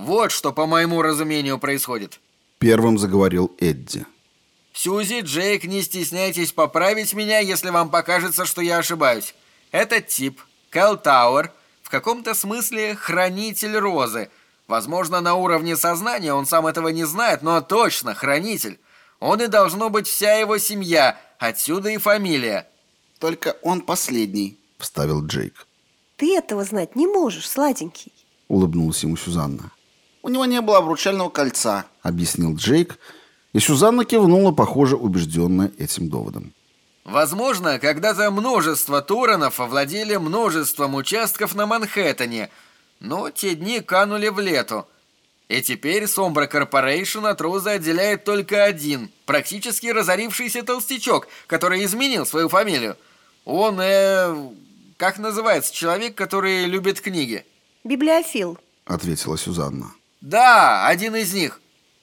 Вот что, по моему разумению, происходит. Первым заговорил Эдди. Сьюзи, Джейк, не стесняйтесь поправить меня, если вам покажется, что я ошибаюсь. Этот тип, Кэл Тауэр, в каком-то смысле хранитель розы. Возможно, на уровне сознания он сам этого не знает, но точно хранитель. Он и должно быть вся его семья, отсюда и фамилия. Только он последний, вставил Джейк. Ты этого знать не можешь, сладенький. Улыбнулась ему Сюзанна. У него не было обручального кольца, объяснил Джейк, и Сюзанна кивнула, похоже, убежденная этим доводом. Возможно, когда-то множество Туранов овладели множеством участков на Манхэттене, но те дни канули в лету. И теперь Sombra Corporation от Розы отделяет только один, практически разорившийся толстячок, который изменил свою фамилию. Он, э, как называется человек, который любит книги? Библиофил, ответила Сюзанна. Да, один из них.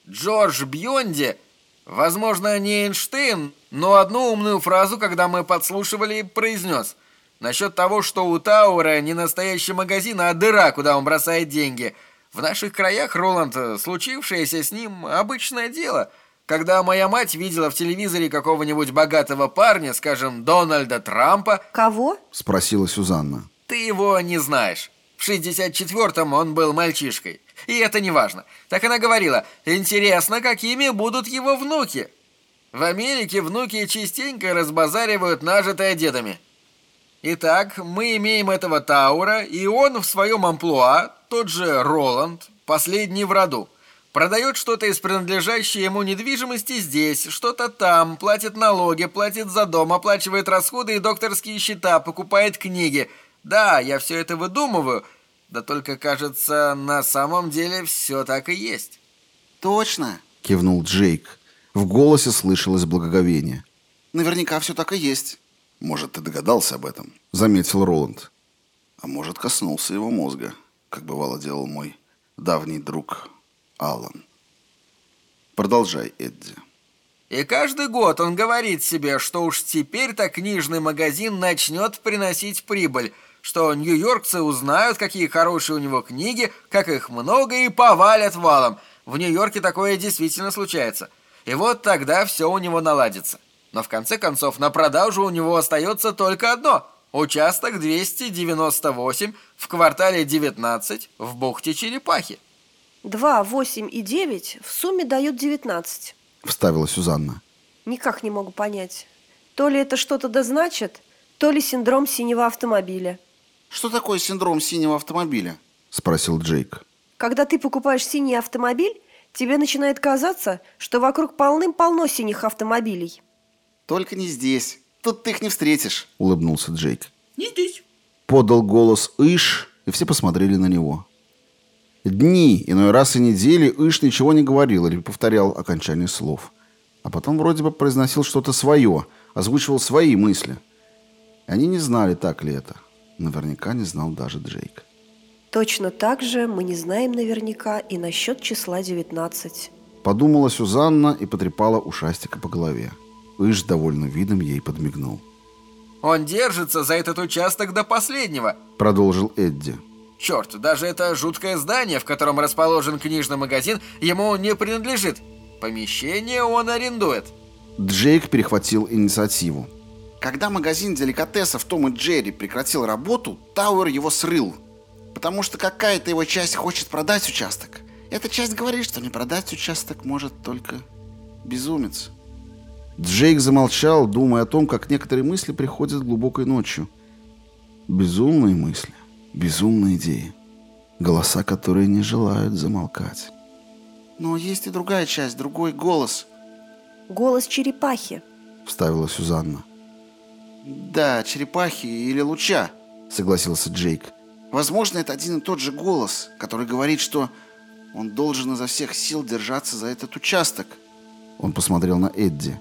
Джордж Бьонди, возможно, не Эйнштейн, но одну умную фразу, когда мы подслушивали, произнес. Насчет того, что у Тауэра не настоящий магазин, а дыра, куда он бросает деньги. В наших краях, Роланд, случившееся с ним обычное дело. Когда моя мать видела в телевизоре какого-нибудь богатого парня, скажем, Дональда Трампа... Кого? Спросила Сюзанна. Ты его не знаешь. В 64-м он был мальчишкой. И это не важно. Так она говорила, интересно, какими будут его внуки. В Америке внуки частенько разбазаривают нажитое дедами. Итак, мы имеем этого Таура, и он в своем амплуа, тот же Роланд, последний в роду. Продает что-то из принадлежащей ему недвижимости здесь, что-то там, платит налоги, платит за дом, оплачивает расходы и докторские счета, покупает книги. Да, я все это выдумываю, да только, кажется, на самом деле все так и есть. Точно, кивнул Джейк. В голосе слышалось благоговение. Наверняка все так и есть. Может, ты догадался об этом, заметил Роланд. А может, коснулся его мозга, как бывало делал мой давний друг Аллан. Продолжай, Эдди. И каждый год он говорит себе, что уж теперь-то книжный магазин начнет приносить прибыль, что нью-йоркцы узнают, какие хорошие у него книги, как их много и повалят валом. В Нью-Йорке такое действительно случается. И вот тогда все у него наладится. Но в конце концов на продажу у него остается только одно – участок 298 в квартале 19 в бухте Черепахи. 2, 8 и 9 в сумме дают 19. Вставила Сюзанна. Никак не могу понять. То ли это что-то да значит, то ли синдром синего автомобиля. Что такое синдром синего автомобиля? Спросил Джейк. Когда ты покупаешь синий автомобиль, тебе начинает казаться, что вокруг полным-полно синих автомобилей. Только не здесь. Тут ты их не встретишь. Улыбнулся Джейк. Не здесь. Подал голос Иш, и все посмотрели на него. Дни, иной раз и недели, Иш ничего не говорил или повторял окончание слов. А потом вроде бы произносил что-то свое, озвучивал свои мысли. И они не знали, так ли это. Наверняка не знал даже Джейк. Точно так же мы не знаем наверняка и насчет числа 19. Подумала Сюзанна и потрепала ушастика по голове. Иш довольно видом ей подмигнул. «Он держится за этот участок до последнего», — продолжил Эдди. «Черт, даже это жуткое здание, в котором расположен книжный магазин, ему не принадлежит. Помещение он арендует». Джейк перехватил инициативу. Когда магазин деликатесов Том и Джерри прекратил работу, Тауэр его срыл. Потому что какая-то его часть хочет продать участок. Эта часть говорит, что не продать участок может только безумец. Джейк замолчал, думая о том, как некоторые мысли приходят глубокой ночью. Безумные мысли, безумные идеи. Голоса, которые не желают замолкать. Но есть и другая часть, другой голос. Голос черепахи, вставила Сюзанна. Да, черепахи или луча, согласился Джейк. Возможно, это один и тот же голос, который говорит, что он должен изо всех сил держаться за этот участок. Он посмотрел на Эдди.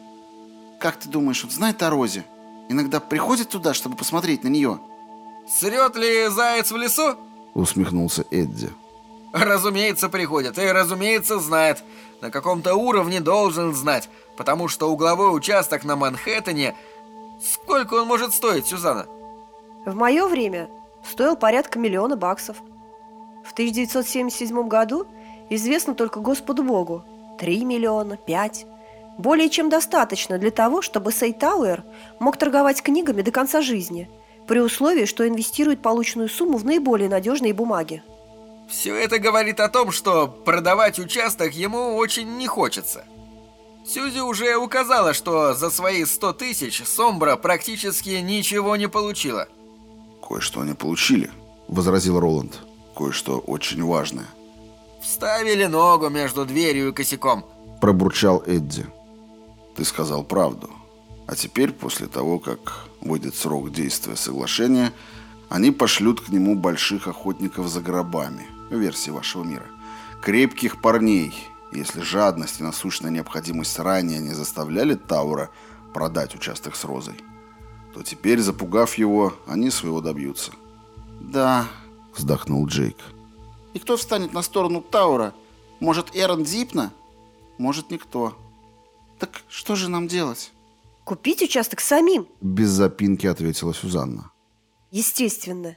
Как ты думаешь, он знает о Розе? Иногда приходит туда, чтобы посмотреть на нее? Срет ли заяц в лесу? Усмехнулся Эдди. Разумеется, приходит. И, разумеется, знает. На каком-то уровне должен знать. Потому что угловой участок на Манхэттене Сколько он может стоить, Сюзанна? В мое время стоил порядка миллиона баксов. В 1977 году известно только Господу Богу. Три миллиона, пять. Более чем достаточно для того, чтобы Сей Тауэр мог торговать книгами до конца жизни, при условии, что инвестирует полученную сумму в наиболее надежные бумаги. Все это говорит о том, что продавать участок ему очень не хочется. Сьюзи уже указала, что за свои 100 тысяч Сомбра практически ничего не получила. «Кое-что они получили», — возразил Роланд. «Кое-что очень важное». «Вставили ногу между дверью и косяком», — пробурчал Эдди. «Ты сказал правду. А теперь, после того, как выйдет срок действия соглашения, они пошлют к нему больших охотников за гробами, версии вашего мира. Крепких парней, если жадность и насущная необходимость ранее не заставляли Таура продать участок с Розой, то теперь, запугав его, они своего добьются. «Да», — вздохнул Джейк. «И кто встанет на сторону Таура? Может, Эрон Дипна? Может, никто. Так что же нам делать?» Купить участок самим? Без запинки ответила Сюзанна. Естественно.